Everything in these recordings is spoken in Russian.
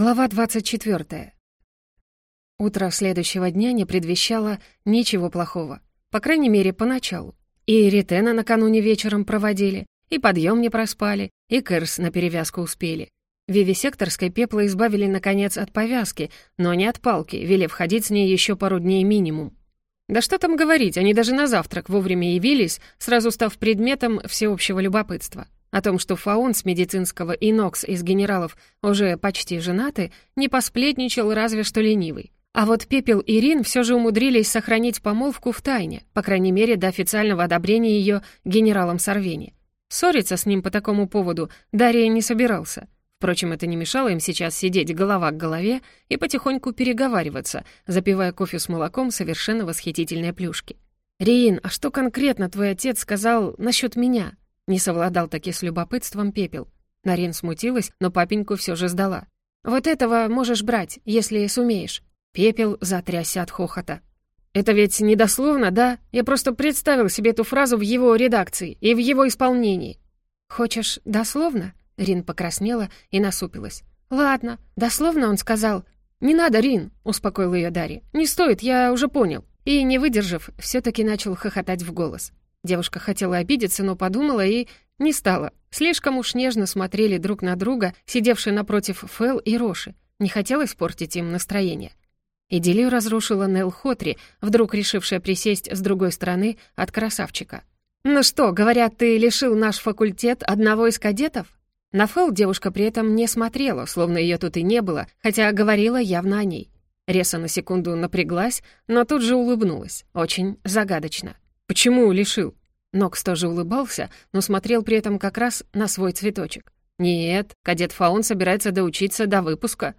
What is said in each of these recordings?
Глава 24. Утро следующего дня не предвещало ничего плохого. По крайней мере, поначалу. И ретена накануне вечером проводили, и подъем не проспали, и кэрс на перевязку успели. Вивисекторской пепла избавили, наконец, от повязки, но не от палки, велев ходить с ней еще пару дней минимум. Да что там говорить, они даже на завтрак вовремя явились, сразу став предметом всеобщего любопытства. О том, что Фаун с медицинского и Нокс из генералов уже почти женаты, не посплетничал разве что ленивый. А вот Пепел и Рин все же умудрились сохранить помолвку в тайне, по крайней мере, до официального одобрения ее генералом Сорвени. Ссориться с ним по такому поводу Дарья не собирался. Впрочем, это не мешало им сейчас сидеть голова к голове и потихоньку переговариваться, запивая кофе с молоком совершенно восхитительной плюшки. «Рин, а что конкретно твой отец сказал насчет меня?» Не совладал таки с любопытством пепел. Нарин смутилась, но папеньку все же сдала. «Вот этого можешь брать, если сумеешь». Пепел затрясся от хохота. «Это ведь недословно, да? Я просто представил себе эту фразу в его редакции и в его исполнении». «Хочешь дословно?» Рин покраснела и насупилась. «Ладно, дословно он сказал...» «Не надо, Рин», — успокоил ее Дарья. «Не стоит, я уже понял». И, не выдержав, все таки начал хохотать в голос. Девушка хотела обидеться, но подумала и не стала. Слишком уж нежно смотрели друг на друга, сидевшие напротив Фэл и Роши. Не хотелось портить им настроение. Идиллию разрушила Нел Хотри, вдруг решившая присесть с другой стороны от красавчика. «Ну что, говорят, ты лишил наш факультет одного из кадетов?» На Фэл девушка при этом не смотрела, словно ее тут и не было, хотя говорила явно о ней. Реса на секунду напряглась, но тут же улыбнулась, очень загадочно. «Почему лишил?» Нокс тоже улыбался, но смотрел при этом как раз на свой цветочек. «Нет, кадет Фаун собирается доучиться до выпуска».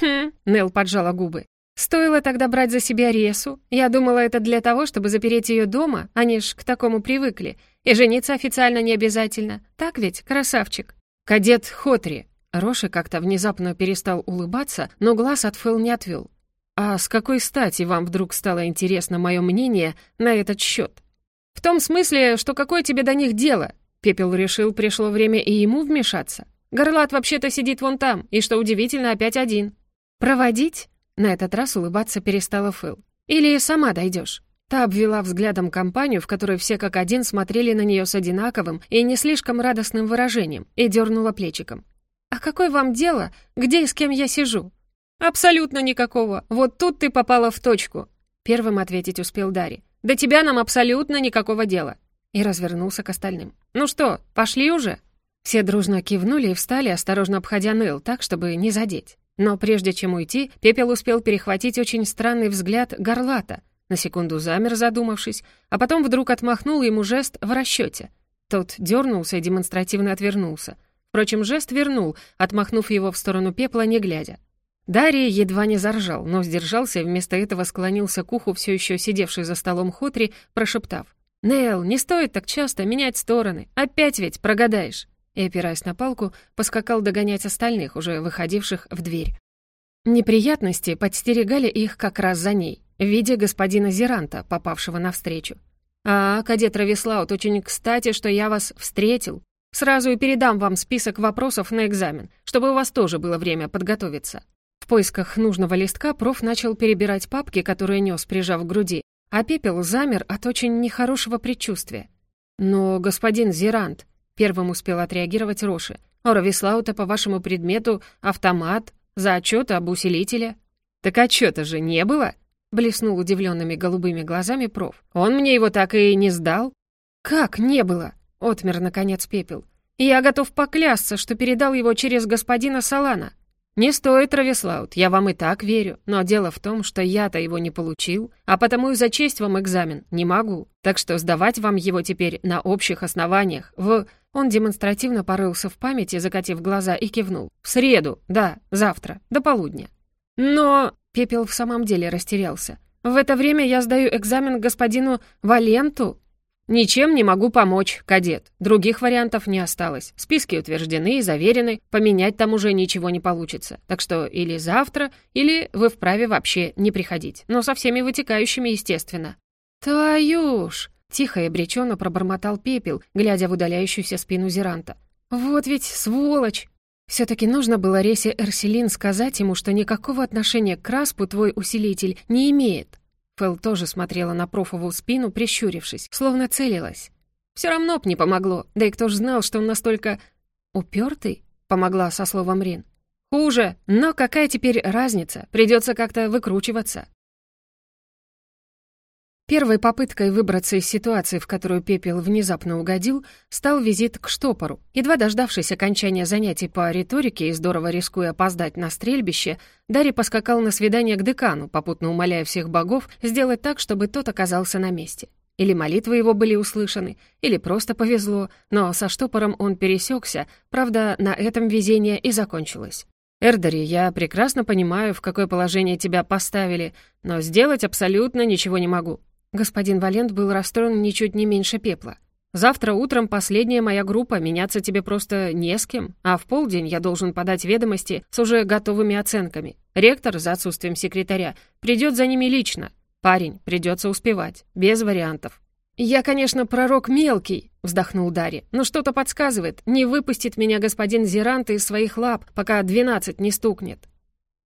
«Хм», — Нел поджала губы. «Стоило тогда брать за себя Ресу. Я думала, это для того, чтобы запереть ее дома, они ж к такому привыкли. И жениться официально не обязательно. Так ведь, красавчик?» «Кадет Хотри». Роши как-то внезапно перестал улыбаться, но глаз от Фэл не отвел. «А с какой стати вам вдруг стало интересно мое мнение на этот счет? «В том смысле, что какое тебе до них дело?» Пепел решил, пришло время и ему вмешаться. «Горлат вообще-то сидит вон там, и, что удивительно, опять один». «Проводить?» На этот раз улыбаться перестала Фэл. «Или сама дойдешь?» Та обвела взглядом компанию, в которой все как один смотрели на нее с одинаковым и не слишком радостным выражением, и дернула плечиком. «А какое вам дело, где и с кем я сижу?» «Абсолютно никакого. Вот тут ты попала в точку», — первым ответить успел Дарри. До тебя нам абсолютно никакого дела». И развернулся к остальным. «Ну что, пошли уже?» Все дружно кивнули и встали, осторожно обходя Нэл, так, чтобы не задеть. Но прежде чем уйти, Пепел успел перехватить очень странный взгляд Горлата. На секунду замер, задумавшись, а потом вдруг отмахнул ему жест в расчете. Тот дернулся и демонстративно отвернулся. Впрочем, жест вернул, отмахнув его в сторону пепла, не глядя. Дарья едва не заржал, но сдержался и вместо этого склонился к уху все еще сидевший за столом Хотри, прошептав. «Нел, не стоит так часто менять стороны. Опять ведь прогадаешь». И, опираясь на палку, поскакал догонять остальных, уже выходивших в дверь. Неприятности подстерегали их как раз за ней, в виде господина Зеранта, попавшего навстречу. «А, кадет Равислаут, очень кстати, что я вас встретил. Сразу и передам вам список вопросов на экзамен, чтобы у вас тоже было время подготовиться». Поисках нужного листка проф начал перебирать папки, которые нес, прижав к груди, а пепел замер от очень нехорошего предчувствия. «Но, господин Зерант», — первым успел отреагировать Роши, «у Равислаута по вашему предмету автомат, за отчет об усилителе». «Так отчета же не было?» — блеснул удивленными голубыми глазами проф. «Он мне его так и не сдал». «Как не было?» — отмер, наконец, пепел. «Я готов поклясться, что передал его через господина Салана». «Не стоит, Равислаут, я вам и так верю, но дело в том, что я-то его не получил, а потому и зачесть вам экзамен не могу, так что сдавать вам его теперь на общих основаниях в...» Он демонстративно порылся в памяти, закатив глаза и кивнул. «В среду, да, завтра, до полудня». «Но...» — Пепел в самом деле растерялся. «В это время я сдаю экзамен господину Валенту?» «Ничем не могу помочь, кадет. Других вариантов не осталось. Списки утверждены и заверены, поменять там уже ничего не получится. Так что или завтра, или вы вправе вообще не приходить. Но со всеми вытекающими, естественно». «Твою ж!» — тихо и обреченно пробормотал пепел, глядя в удаляющуюся спину Зеранта. «Вот ведь сволочь!» все таки нужно было Ресе Эрселин сказать ему, что никакого отношения к Краспу твой усилитель не имеет. Фэл тоже смотрела на профову спину, прищурившись, словно целилась. Все равно б не помогло, да и кто ж знал, что он настолько... «Упертый?» — помогла со словом Рин. «Хуже, но какая теперь разница? Придется как-то выкручиваться». Первой попыткой выбраться из ситуации, в которую Пепел внезапно угодил, стал визит к штопору. Едва дождавшись окончания занятий по риторике и здорово рискуя опоздать на стрельбище, Дарья поскакал на свидание к декану, попутно умоляя всех богов сделать так, чтобы тот оказался на месте. Или молитвы его были услышаны, или просто повезло, но со штопором он пересекся, правда, на этом везение и закончилось. «Эрдери, я прекрасно понимаю, в какое положение тебя поставили, но сделать абсолютно ничего не могу. Господин Валент был расстроен ничуть не меньше пепла. «Завтра утром последняя моя группа, меняться тебе просто не с кем, а в полдень я должен подать ведомости с уже готовыми оценками. Ректор, за отсутствием секретаря, придет за ними лично. Парень, придется успевать, без вариантов». «Я, конечно, пророк мелкий», — вздохнул Дарья, «но что-то подсказывает, не выпустит меня господин Зерант из своих лап, пока двенадцать не стукнет».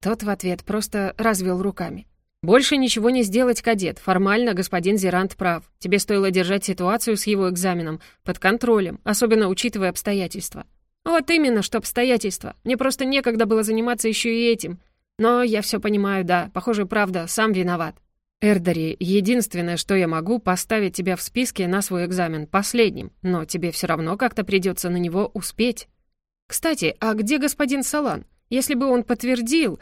Тот в ответ просто развел руками. «Больше ничего не сделать, кадет. Формально господин Зерант прав. Тебе стоило держать ситуацию с его экзаменом под контролем, особенно учитывая обстоятельства». «Вот именно, что обстоятельства. Мне просто некогда было заниматься еще и этим. Но я все понимаю, да. Похоже, правда, сам виноват». «Эрдари, единственное, что я могу, поставить тебя в списке на свой экзамен последним, но тебе все равно как-то придется на него успеть». «Кстати, а где господин Салан? Если бы он подтвердил,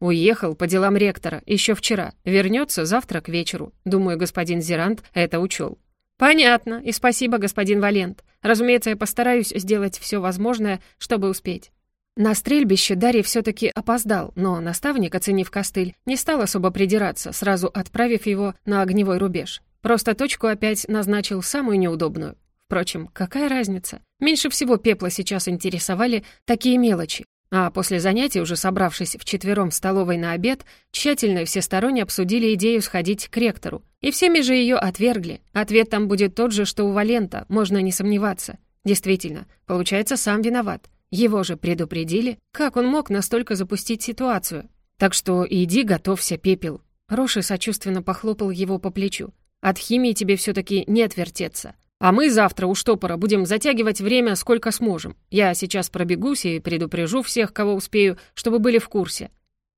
«Уехал по делам ректора еще вчера. Вернется завтра к вечеру. Думаю, господин Зерант это учел». «Понятно, и спасибо, господин Валент. Разумеется, я постараюсь сделать все возможное, чтобы успеть». На стрельбище Дарья все таки опоздал, но наставник, оценив костыль, не стал особо придираться, сразу отправив его на огневой рубеж. Просто точку опять назначил самую неудобную. Впрочем, какая разница? Меньше всего пепла сейчас интересовали такие мелочи. А после занятий, уже собравшись вчетвером в столовой на обед, тщательно и всесторонне обсудили идею сходить к ректору. И всеми же ее отвергли. Ответ там будет тот же, что у Валента, можно не сомневаться. Действительно, получается, сам виноват. Его же предупредили. Как он мог настолько запустить ситуацию? Так что иди, готовься, пепел. Роши сочувственно похлопал его по плечу. От химии тебе все таки не отвертеться. А мы завтра у штопора будем затягивать время сколько сможем. Я сейчас пробегусь и предупрежу всех, кого успею, чтобы были в курсе.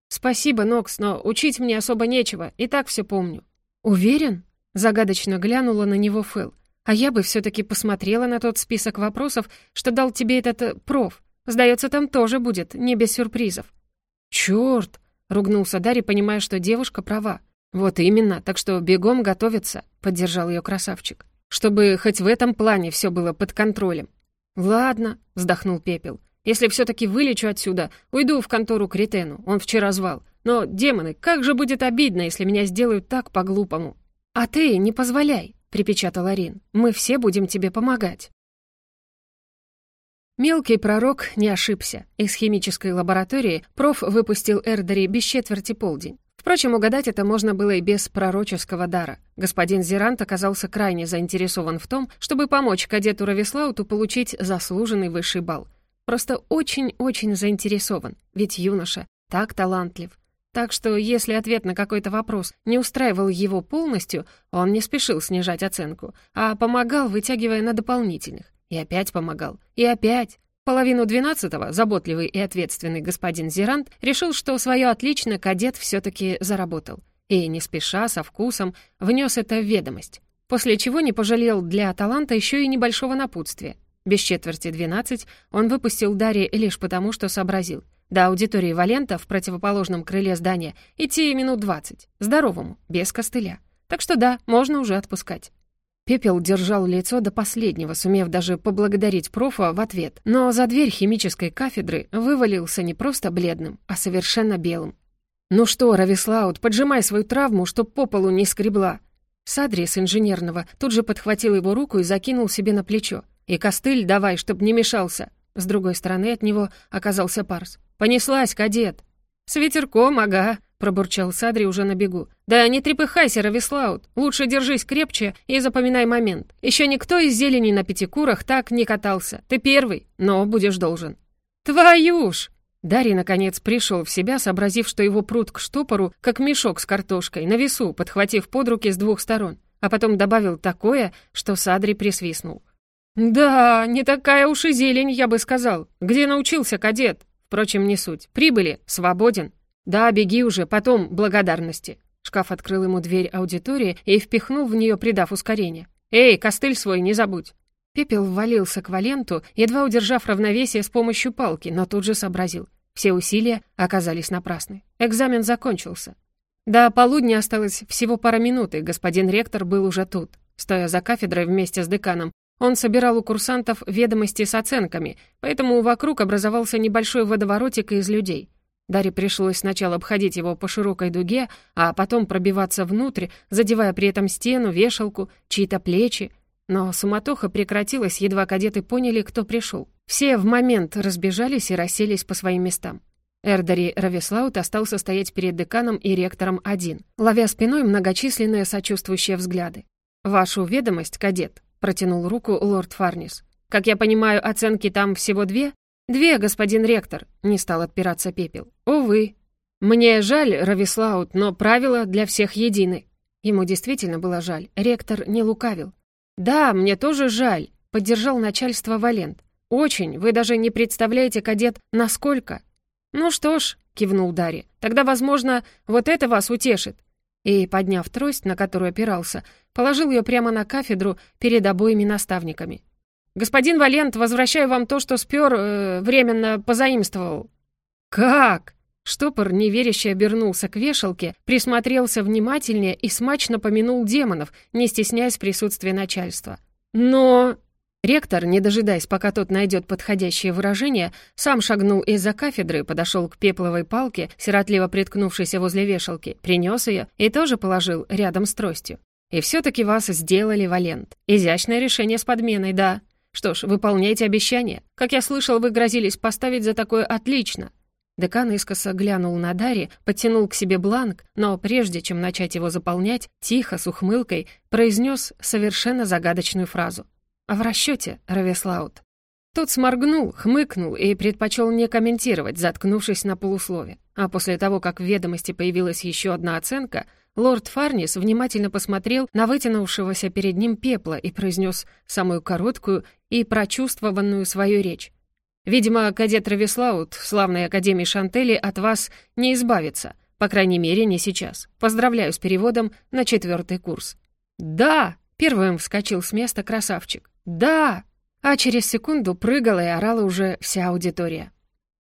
Спасибо, Нокс, но учить мне особо нечего, и так все помню. Уверен? Загадочно глянула на него Фэл. А я бы все таки посмотрела на тот список вопросов, что дал тебе этот э, проф. Сдается, там тоже будет, не без сюрпризов. Черт! ругнулся Дарья, понимая, что девушка права. «Вот именно, так что бегом готовиться», — поддержал ее красавчик чтобы хоть в этом плане все было под контролем. «Ладно», — вздохнул Пепел, «если все-таки вылечу отсюда, уйду в контору к Ритену, он вчера звал. Но, демоны, как же будет обидно, если меня сделают так по-глупому». «А ты не позволяй», — припечатала Рин, «мы все будем тебе помогать». Мелкий пророк не ошибся. Из химической лаборатории проф выпустил Эрдери без четверти полдень. Впрочем, угадать это можно было и без пророческого дара. Господин Зерант оказался крайне заинтересован в том, чтобы помочь кадету Равислауту получить заслуженный высший балл. Просто очень-очень заинтересован, ведь юноша так талантлив. Так что, если ответ на какой-то вопрос не устраивал его полностью, он не спешил снижать оценку, а помогал, вытягивая на дополнительных. И опять помогал. И опять половину двенадцатого заботливый и ответственный господин Зерант решил, что свое отлично кадет все-таки заработал. И не спеша, со вкусом, внес это в ведомость. После чего не пожалел для таланта еще и небольшого напутствия. Без четверти двенадцать он выпустил Дарьи лишь потому, что сообразил. До аудитории Валента в противоположном крыле здания идти минут двадцать. Здоровому, без костыля. Так что да, можно уже отпускать. Пепел держал лицо до последнего, сумев даже поблагодарить профа в ответ. Но за дверь химической кафедры вывалился не просто бледным, а совершенно белым. «Ну что, Равислаут, поджимай свою травму, чтоб по полу не скребла». Садри с инженерного тут же подхватил его руку и закинул себе на плечо. «И костыль давай, чтоб не мешался». С другой стороны от него оказался Парс. «Понеслась, кадет!» «С ветерком, ага», — пробурчал Садри уже на бегу. «Да не трепыхайся, Равислаут. Лучше держись крепче и запоминай момент. Еще никто из зелени на пятикурах так не катался. Ты первый, но будешь должен». «Твою ж!» Дарий, наконец, пришел в себя, сообразив, что его пруд к штопору, как мешок с картошкой, на весу, подхватив под руки с двух сторон, а потом добавил такое, что Садри присвистнул. «Да, не такая уж и зелень, я бы сказал. Где научился кадет? Впрочем, не суть. Прибыли, свободен. Да, беги уже, потом благодарности». Шкаф открыл ему дверь аудитории и впихнул в нее, придав ускорение. «Эй, костыль свой не забудь!» Пепел ввалился к Валенту, едва удержав равновесие с помощью палки, но тут же сообразил. Все усилия оказались напрасны. Экзамен закончился. До полудня осталось всего пара минут, и господин ректор был уже тут. Стоя за кафедрой вместе с деканом, он собирал у курсантов ведомости с оценками, поэтому вокруг образовался небольшой водоворотик из людей. Даре пришлось сначала обходить его по широкой дуге, а потом пробиваться внутрь, задевая при этом стену, вешалку, чьи-то плечи. Но суматоха прекратилась, едва кадеты поняли, кто пришел. Все в момент разбежались и расселись по своим местам. Эрдари Равислаут остался стоять перед деканом и ректором один, ловя спиной многочисленные сочувствующие взгляды. «Вашу ведомость, кадет», — протянул руку лорд Фарнис. «Как я понимаю, оценки там всего две?» «Две, господин ректор», — не стал отпираться Пепел. «Увы». «Мне жаль, Равислаут, но правила для всех едины». Ему действительно было жаль, ректор не лукавил. «Да, мне тоже жаль», — поддержал начальство Валент. «Очень, вы даже не представляете, кадет, насколько». «Ну что ж», — кивнул Дарья, «тогда, возможно, вот это вас утешит». И, подняв трость, на которую опирался, положил ее прямо на кафедру перед обоими наставниками. «Господин Валент, возвращаю вам то, что спер, э, временно позаимствовал». «Как?» Штопор, неверяще обернулся к вешалке, присмотрелся внимательнее и смачно помянул демонов, не стесняясь присутствия начальства. «Но...» Ректор, не дожидаясь, пока тот найдет подходящее выражение, сам шагнул из-за кафедры, подошел к пепловой палке, сиротливо приткнувшейся возле вешалки, принес ее и тоже положил рядом с тростью. И все-таки вас сделали Валент. Изящное решение с подменой, да. Что ж, выполняйте обещание. Как я слышал, вы грозились поставить за такое отлично. Декан искоса глянул на Дари, подтянул к себе бланк, но прежде чем начать его заполнять, тихо, с ухмылкой, произнес совершенно загадочную фразу. «А в расчете, Равеслаут». Тот сморгнул, хмыкнул и предпочел не комментировать, заткнувшись на полуслове. А после того, как в ведомости появилась еще одна оценка, лорд Фарнис внимательно посмотрел на вытянувшегося перед ним пепла и произнес самую короткую и прочувствованную свою речь. «Видимо, кадет Равислаут славной Академии Шантели от вас не избавится, по крайней мере, не сейчас. Поздравляю с переводом на четвертый курс». «Да!» — первым вскочил с места красавчик. «Да!» А через секунду прыгала и орала уже вся аудитория.